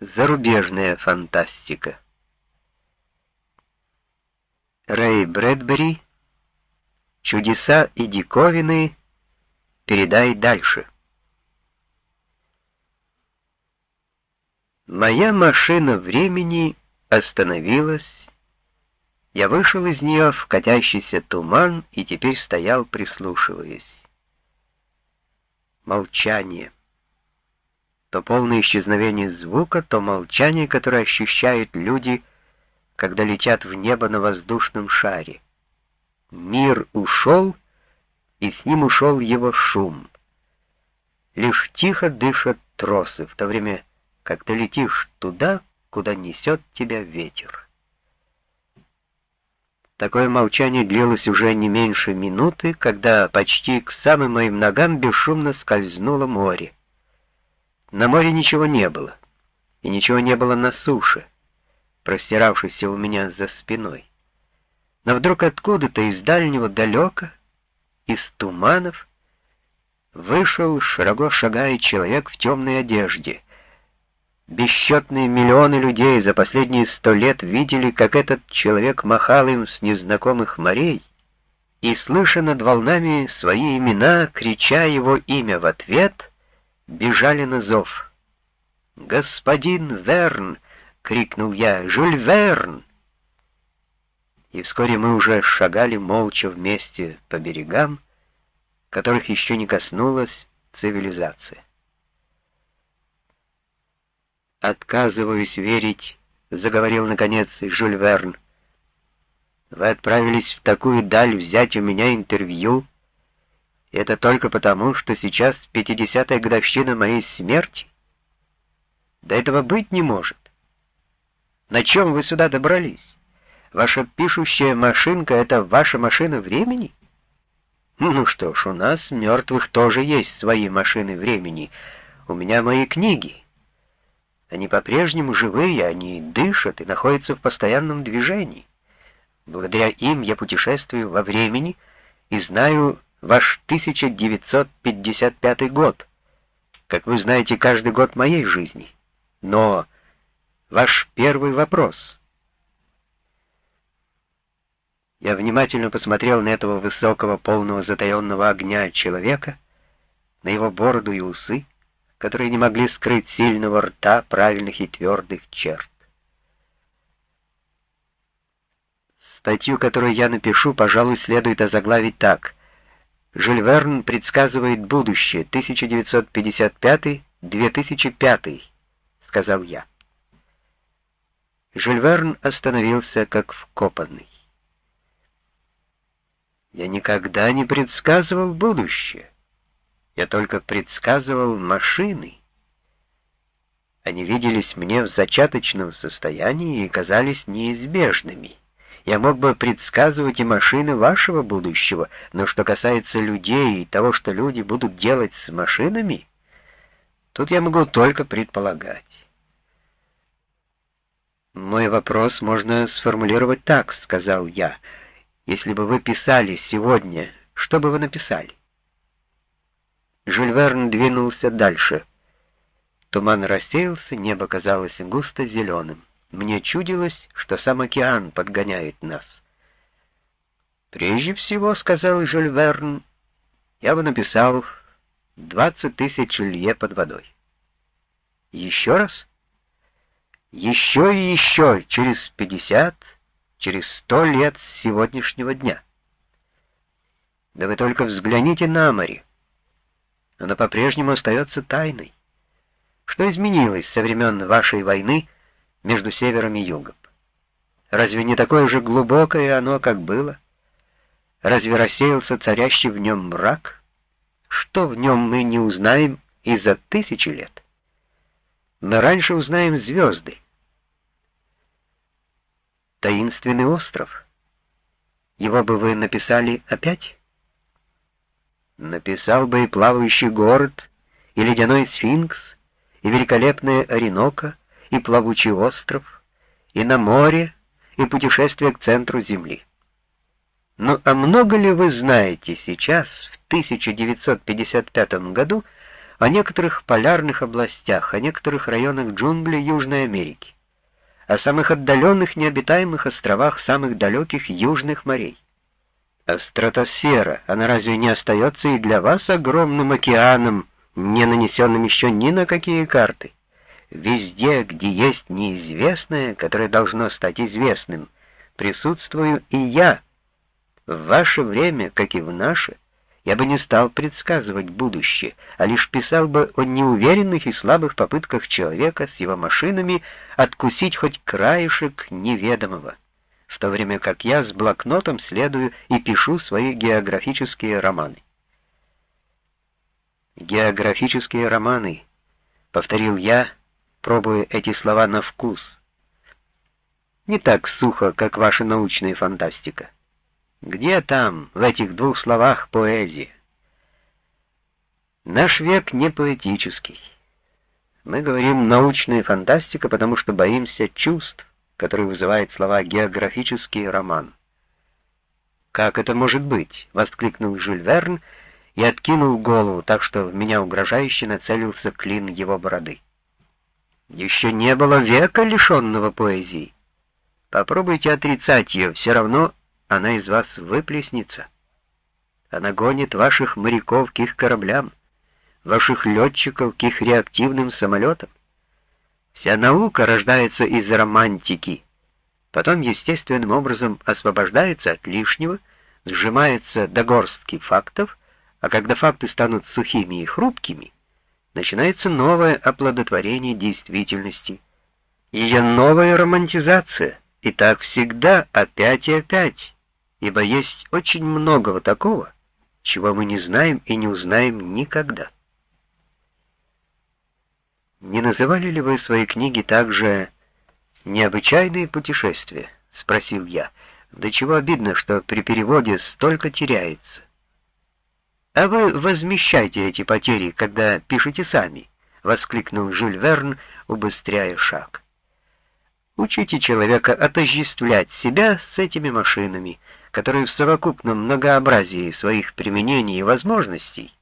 Зарубежная фантастика. Рэй Брэдбери. Чудеса и диковины. Передай дальше. Моя машина времени остановилась. Я вышел из нее в катящийся туман и теперь стоял, прислушиваясь. Молчание то полное исчезновение звука, то молчание, которое ощущают люди, когда летят в небо на воздушном шаре. Мир ушел, и с ним ушел его шум. Лишь тихо дышат тросы, в то время как ты летишь туда, куда несет тебя ветер. Такое молчание длилось уже не меньше минуты, когда почти к самым моим ногам бесшумно скользнуло море. На море ничего не было, и ничего не было на суше, простиравшейся у меня за спиной. Но вдруг откуда-то из дальнего далека, из туманов, вышел, широко шагая человек в темной одежде. Бесчетные миллионы людей за последние сто лет видели, как этот человек махал им с незнакомых морей, и, слыша над волнами свои имена, крича его имя в ответ — бежали на зов. «Господин Верн!» — крикнул я. «Жюль Верн!» И вскоре мы уже шагали молча вместе по берегам, которых еще не коснулась цивилизация. «Отказываюсь верить», — заговорил наконец Жюль Верн. «Вы отправились в такую даль взять у меня интервью, — это только потому, что сейчас 50-я годовщина моей смерти? Да этого быть не может. На чем вы сюда добрались? Ваша пишущая машинка — это ваша машина времени? Ну что ж, у нас, мертвых, тоже есть свои машины времени. У меня мои книги. Они по-прежнему живые, они дышат и находятся в постоянном движении. Благодаря им я путешествую во времени и знаю ваш 1955 год. Как вы знаете, каждый год моей жизни. Но ваш первый вопрос. Я внимательно посмотрел на этого высокого, полного затаенного огня человека, на его бороду и усы, которые не могли скрыть сильного рта правильных и твердых черт. Статью, которую я напишу, пожалуй, следует озаглавить так — Жюль Верн предсказывает будущее, 1955-2005, сказал я. Жюль Верн остановился как вкопанный. Я никогда не предсказывал будущее. Я только предсказывал машины. Они виделись мне в зачаточном состоянии и казались неизбежными. Я мог бы предсказывать и машины вашего будущего, но что касается людей и того, что люди будут делать с машинами, тут я могу только предполагать. «Мой вопрос можно сформулировать так», — сказал я. «Если бы вы писали сегодня, что бы вы написали?» Жюль Верн двинулся дальше. Туман рассеялся, небо казалось густо зеленым. Мне чудилось, что сам океан подгоняет нас. «Прежде всего, — сказал Жюль Верн, — я бы написал двадцать тысяч лье под водой». «Еще раз?» «Еще и еще, через пятьдесят, через сто лет с сегодняшнего дня». «Да вы только взгляните на море. Оно по-прежнему остается тайной. Что изменилось со времен вашей войны, — между севером и югом. Разве не такое же глубокое оно, как было? Разве рассеялся царящий в нем мрак? Что в нем мы не узнаем и за тысячи лет? Мы раньше узнаем звезды. Таинственный остров. Его бы вы написали опять? Написал бы и плавающий город, и ледяной сфинкс, и великолепная Оренока, и плавучий остров, и на море, и путешествие к центру Земли. Ну а много ли вы знаете сейчас, в 1955 году, о некоторых полярных областях, о некоторых районах джунглей Южной Америки, о самых отдаленных необитаемых островах самых далеких южных морей. А стратосфера, она разве не остается и для вас огромным океаном, не нанесенным еще ни на какие карты? Везде, где есть неизвестное, которое должно стать известным, присутствую и я. В ваше время, как и в наше, я бы не стал предсказывать будущее, а лишь писал бы о неуверенных и слабых попытках человека с его машинами откусить хоть краешек неведомого, в то время как я с блокнотом следую и пишу свои географические романы. «Географические романы», — повторил я, пробуя эти слова на вкус. Не так сухо, как ваша научная фантастика. Где там, в этих двух словах, поэзия? Наш век не поэтический. Мы говорим «научная фантастика», потому что боимся чувств, которые вызывает слова «географический роман». «Как это может быть?» — воскликнул Жюль Верн и откинул голову, так что в меня угрожающе нацелился клин его бороды. Еще не было века, лишенного поэзии. Попробуйте отрицать ее, все равно она из вас выплеснется. Она гонит ваших моряков к их кораблям, ваших летчиков к их реактивным самолетам. Вся наука рождается из романтики, потом естественным образом освобождается от лишнего, сжимается до горстки фактов, а когда факты станут сухими и хрупкими, начинается новое оплодотворение действительности, ее новая романтизация, и так всегда опять и опять, ибо есть очень многого такого, чего мы не знаем и не узнаем никогда. Не называли ли вы свои книги также «Необычайные путешествия»? — спросил я. До чего обидно, что при переводе столько теряется. «А вы возмещайте эти потери, когда пишете сами», — воскликнул Жюль Верн, убыстряя шаг. «Учите человека отождествлять себя с этими машинами, которые в совокупном многообразии своих применений и возможностей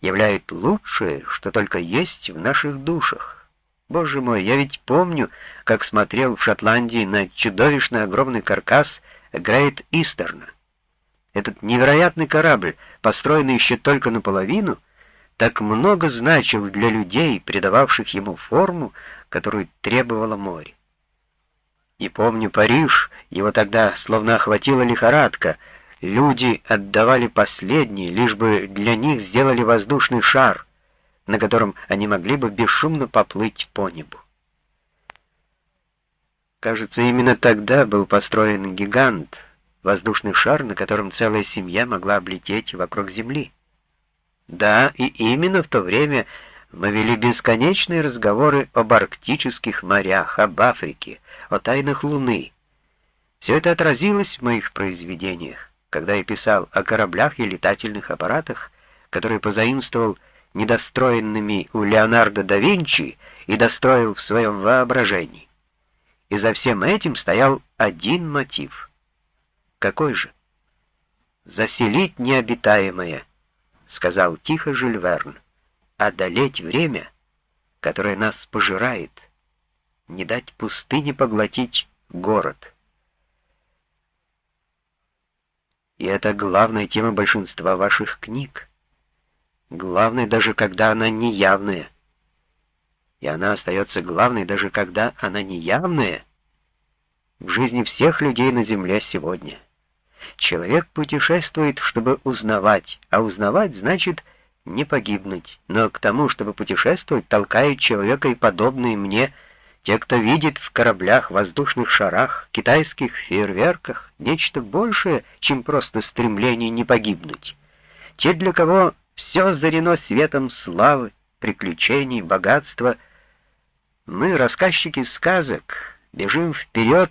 являют лучшее, что только есть в наших душах. Боже мой, я ведь помню, как смотрел в Шотландии на чудовищно огромный каркас Грейт Истерна. Этот невероятный корабль, построенный еще только наполовину, так много значил для людей, придававших ему форму, которую требовало море. И помню Париж, его тогда словно охватила лихорадка. Люди отдавали последнее, лишь бы для них сделали воздушный шар, на котором они могли бы бесшумно поплыть по небу. Кажется, именно тогда был построен гигант — воздушный шар, на котором целая семья могла облететь вокруг Земли. Да, и именно в то время мы вели бесконечные разговоры об арктических морях, об Африке, о тайнах Луны. Все это отразилось в моих произведениях, когда я писал о кораблях и летательных аппаратах, которые позаимствовал недостроенными у Леонардо да Винчи и достроил в своем воображении. И за всем этим стоял один мотив — какой же? Заселить необитаемое, сказал тихо Жюль Верн. Одолеть время, которое нас пожирает, не дать пустыне поглотить город. И это главная тема большинства ваших книг. Главная даже когда она неявная. И она остается главной даже когда она неявная в жизни всех людей на земле сегодня. Человек путешествует, чтобы узнавать, а узнавать значит не погибнуть. Но к тому, чтобы путешествовать, толкают человека и подобные мне, те, кто видит в кораблях, воздушных шарах, китайских фейерверках нечто большее, чем просто стремление не погибнуть. Те, для кого все зарено светом славы, приключений, богатства. Мы, рассказчики сказок, бежим вперед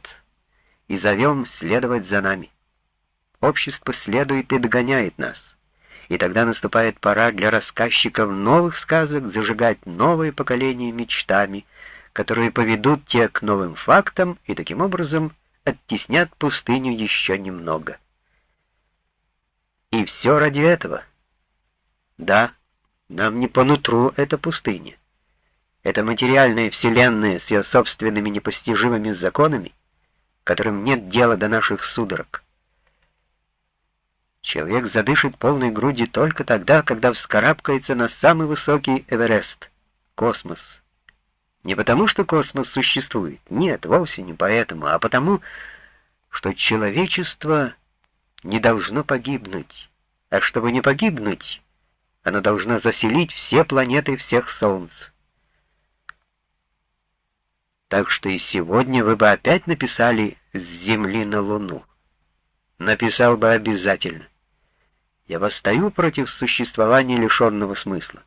и зовем следовать за нами. Общество следует и догоняет нас. И тогда наступает пора для рассказчиков новых сказок зажигать новые поколения мечтами, которые поведут те к новым фактам и таким образом оттеснят пустыню еще немного. И все ради этого. Да, Нам не по нутру эта пустыня. Это материальная вселенная с ее собственными непостижимыми законами, которым нет дела до наших судорог. Человек задышит полной грудью только тогда, когда вскарабкается на самый высокий Эверест — космос. Не потому, что космос существует, нет, вовсе не поэтому, а потому, что человечество не должно погибнуть, а чтобы не погибнуть, оно должно заселить все планеты всех солнц. Так что и сегодня вы бы опять написали «С Земли на Луну». Написал бы обязательно. Я восстаю против существования лишенного смысла.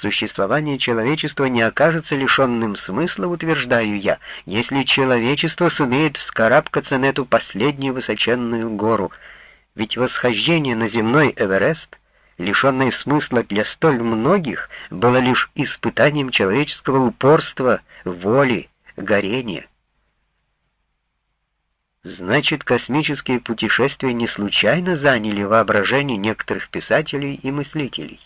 Существование человечества не окажется лишенным смысла, утверждаю я, если человечество сумеет вскарабкаться на эту последнюю высоченную гору. Ведь восхождение на земной Эверест — лишенное смысла для столь многих, было лишь испытанием человеческого упорства, воли, горения. Значит, космические путешествия не случайно заняли воображение некоторых писателей и мыслителей.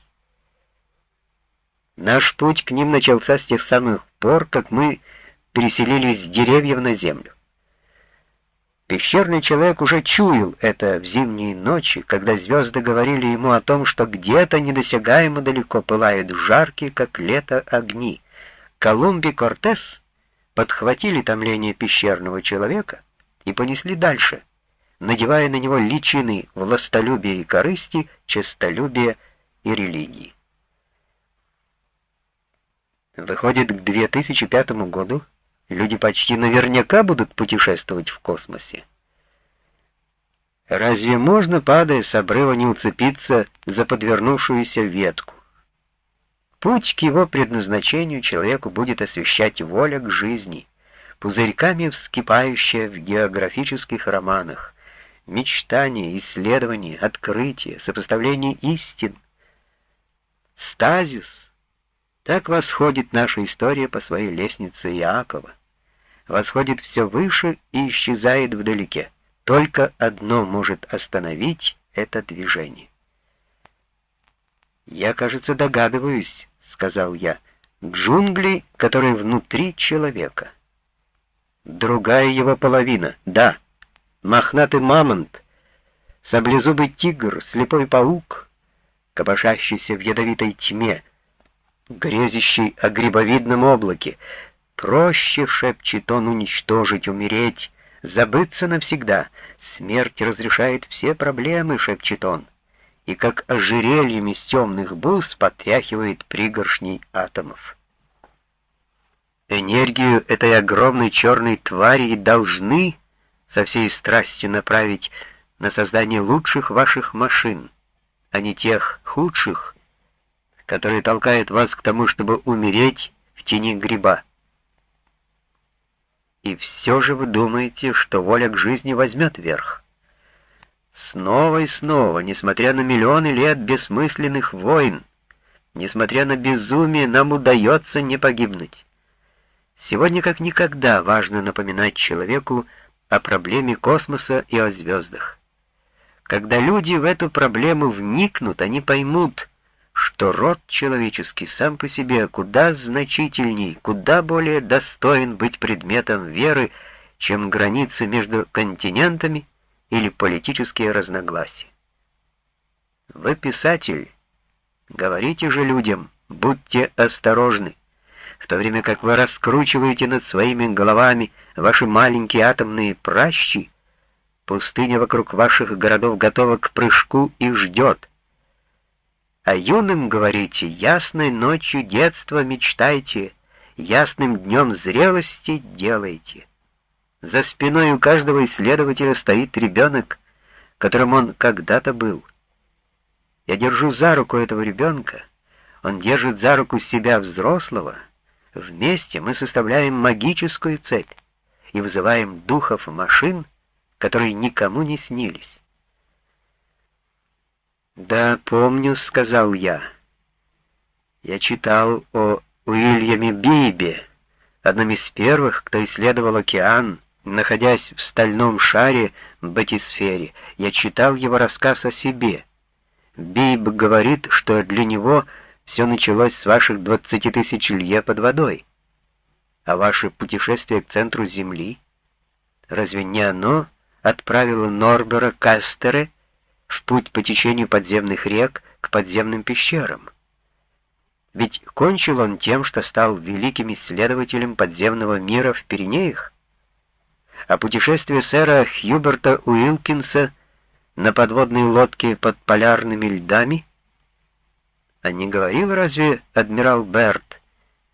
Наш путь к ним начался с тех самых пор, как мы переселились с деревьев на землю. Пещерный человек уже чуял это в зимние ночи, когда звезды говорили ему о том, что где-то недосягаемо далеко пылают жаркие, как лето, огни. Колумб и Кортес подхватили томление пещерного человека и понесли дальше, надевая на него личины властолюбия и корысти, честолюбия и религии. Выходит, к 2005 году люди почти наверняка будут путешествовать в космосе. Разве можно, падая с обрыва, не уцепиться за подвернувшуюся ветку? Путь к его предназначению человеку будет освещать воля к жизни, пузырьками вскипающая в географических романах, мечтания, исследования, открытия, сопоставление истин. Стазис — так восходит наша история по своей лестнице Иакова восходит все выше и исчезает вдалеке. Только одно может остановить это движение. «Я, кажется, догадываюсь», — сказал я, — «джунгли, которые внутри человека». Другая его половина, да, мохнатый мамонт, саблезубый тигр, слепой паук, копошащийся в ядовитой тьме, грезящий о грибовидном облаке, Проще, шепчет он, уничтожить, умереть, забыться навсегда. Смерть разрешает все проблемы, шепчет он, и как ожерельем из темных бус потряхивает пригоршней атомов. Энергию этой огромной черной твари должны со всей страстью направить на создание лучших ваших машин, а не тех худших, которые толкают вас к тому, чтобы умереть в тени гриба. И все же вы думаете, что воля к жизни возьмет верх. Снова и снова, несмотря на миллионы лет бессмысленных войн, несмотря на безумие, нам удается не погибнуть. Сегодня как никогда важно напоминать человеку о проблеме космоса и о звездах. Когда люди в эту проблему вникнут, они поймут, что род человеческий сам по себе куда значительней, куда более достоин быть предметом веры, чем границы между континентами или политические разногласия. Вы писатель, говорите же людям, будьте осторожны, в то время как вы раскручиваете над своими головами ваши маленькие атомные пращи, пустыня вокруг ваших городов готова к прыжку и ждет, а юным говорите, ясной ночью детства мечтайте, ясным днем зрелости делайте. За спиной у каждого исследователя стоит ребенок, которым он когда-то был. Я держу за руку этого ребенка, он держит за руку себя взрослого. Вместе мы составляем магическую цепь и вызываем духов машин, которые никому не снились. «Да, помню», — сказал я. Я читал о Уильяме Бибе, одном из первых, кто исследовал океан, находясь в стальном шаре батисфере. Я читал его рассказ о себе. Биб говорит, что для него все началось с ваших 20 тысяч лье под водой. А ваше путешествие к центру Земли, разве не оно отправило Норбера Кастере в путь по течению подземных рек к подземным пещерам? Ведь кончил он тем, что стал великим исследователем подземного мира в Пиренеях, а путешествие сэра Хьюберта Уилкинса на подводной лодке под полярными льдами — а не говорил разве адмирал Берт?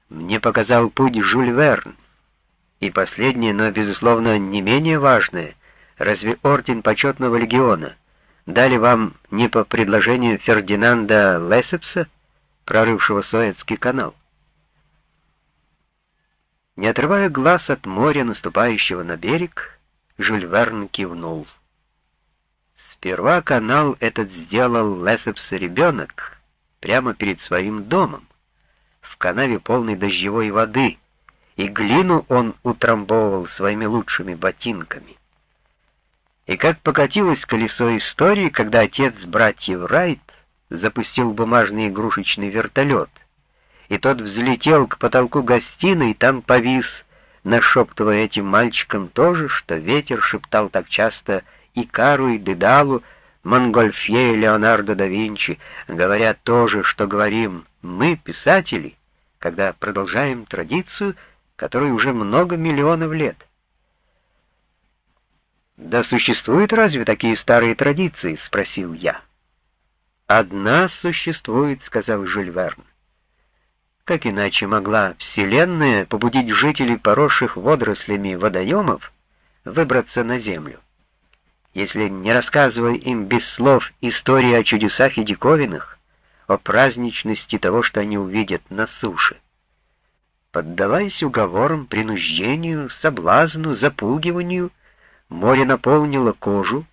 Мне показал путь Жюль Верн. И последнее, но, безусловно, не менее важное, разве орден почетного легиона дали вам не по предложению Фердинанда Лесепса, прорывшего Суэцкий канал? Не отрывая глаз от моря, наступающего на берег, Жюль Верн кивнул. Сперва канал этот сделал Лесепс ребенок, прямо перед своим домом, в канаве полной дождевой воды, и глину он утрамбовывал своими лучшими ботинками. И как покатилось колесо истории, когда отец братьев Райт запустил бумажный игрушечный вертолет, и тот взлетел к потолку гостиной и там повис, нашептывая этим мальчикам тоже, что ветер шептал так часто Икару и Дедалу, Монгольфье и Леонардо да Винчи говорят то же, что говорим мы, писатели, когда продолжаем традицию, которой уже много миллионов лет. «Да существуют разве такие старые традиции?» — спросил я. «Одна существует», — сказал Жюль Верн. Как иначе могла Вселенная побудить жителей поросших водорослями водоемов выбраться на Землю? Если не рассказывая им без слов истории о чудесах и диковинах, о праздничности того, что они увидят на суше. Поддаваясь уговорам, принуждению, соблазну, запугиванию, море наполнило кожу,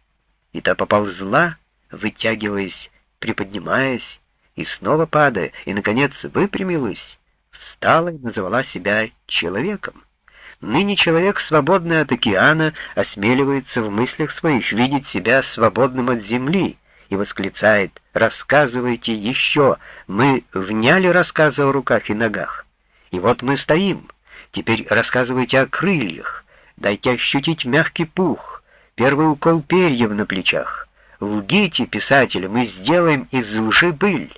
и та поползла, вытягиваясь, приподнимаясь, и снова падая, и, наконец, выпрямилась, встала и назвала себя человеком. Ныне человек, свободный от океана, осмеливается в мыслях своих видеть себя свободным от земли и восклицает «Рассказывайте еще! Мы вняли рассказы о руках и ногах. И вот мы стоим. Теперь рассказывайте о крыльях. Дайте ощутить мягкий пух, первый укол перьев на плечах. Лгите, писатели, мы сделаем из лжи быль».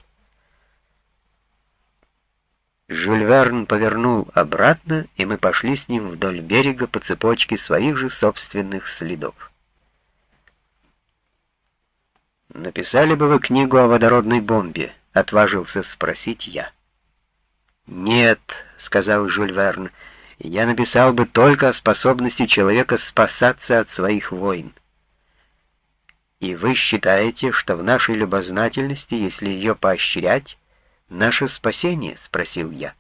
Жюль Верн повернул обратно, и мы пошли с ним вдоль берега по цепочке своих же собственных следов. «Написали бы вы книгу о водородной бомбе?» — отважился спросить я. «Нет», — сказал Жюль Верн, — «я написал бы только о способности человека спасаться от своих войн». «И вы считаете, что в нашей любознательности, если ее поощрять, наше спасение?» — спросил я.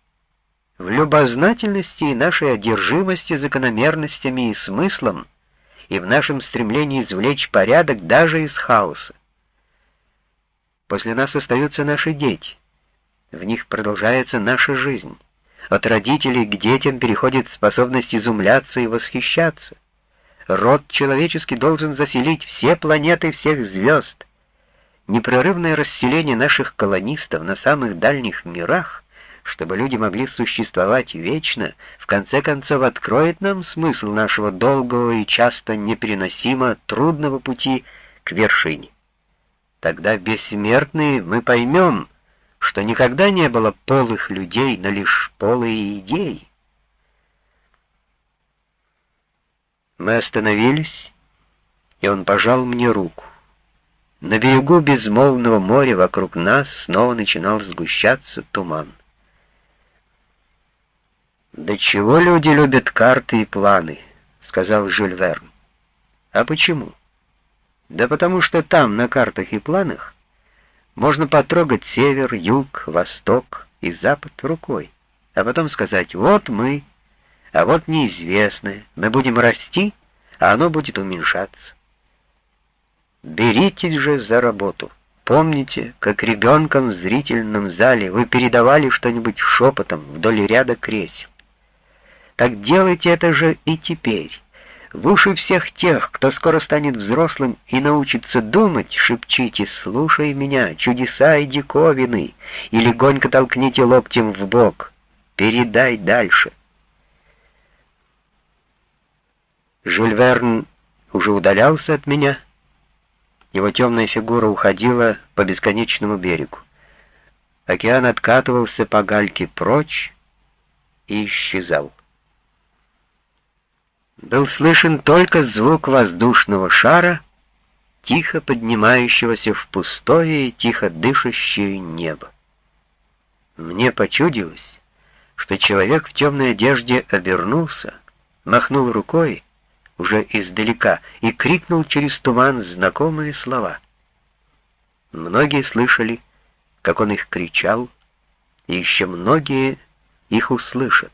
«В любознательности и нашей одержимости закономерностями и смыслом, и в нашем стремлении извлечь порядок даже из хаоса. После нас остаются наши дети. В них продолжается наша жизнь. От родителей к детям переходит способность изумляться и восхищаться. Род человеческий должен заселить все планеты всех звезд — непрерывное расселение наших колонистов на самых дальних мирах, чтобы люди могли существовать вечно, в конце концов откроет нам смысл нашего долгого и часто непереносимо трудного пути к вершине. Тогда, бессмертные, мы поймем, что никогда не было полых людей, но лишь полые идеи. Мы остановились, и он пожал мне руку. На берегу безмолвного моря вокруг нас снова начинал сгущаться туман. «Да чего люди любят карты и планы?» — сказал Жюль Верн. «А почему?» «Да потому что там, на картах и планах, можно потрогать север, юг, восток и запад рукой, а потом сказать «вот мы», а вот неизвестное, мы будем расти, а оно будет уменьшаться. Беритесь же за работу. Помните, как ребенком в зрительном зале вы передавали что-нибудь шепотом вдоль ряда кресел. Так делайте это же и теперь. в уши всех тех, кто скоро станет взрослым и научится думать, шепчите, слушай меня, чудеса и диковины, и легонько толкните локтем в бок, передай дальше. Жюль Верн уже удалялся от меня, его темная фигура уходила по бесконечному берегу. Океан откатывался по гальке прочь и исчезал. Был слышен только звук воздушного шара, тихо поднимающегося в пустое и тихо дышащее небо. Мне почудилось, что человек в темной одежде обернулся, махнул рукой, уже издалека, и крикнул через туман знакомые слова. Многие слышали, как он их кричал, и еще многие их услышат.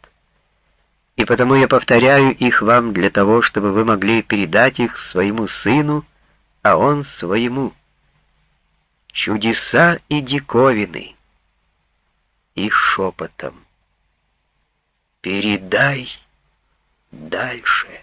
И потому я повторяю их вам для того, чтобы вы могли передать их своему сыну, а он своему. Чудеса и диковины. И шепотом. Передай дальше.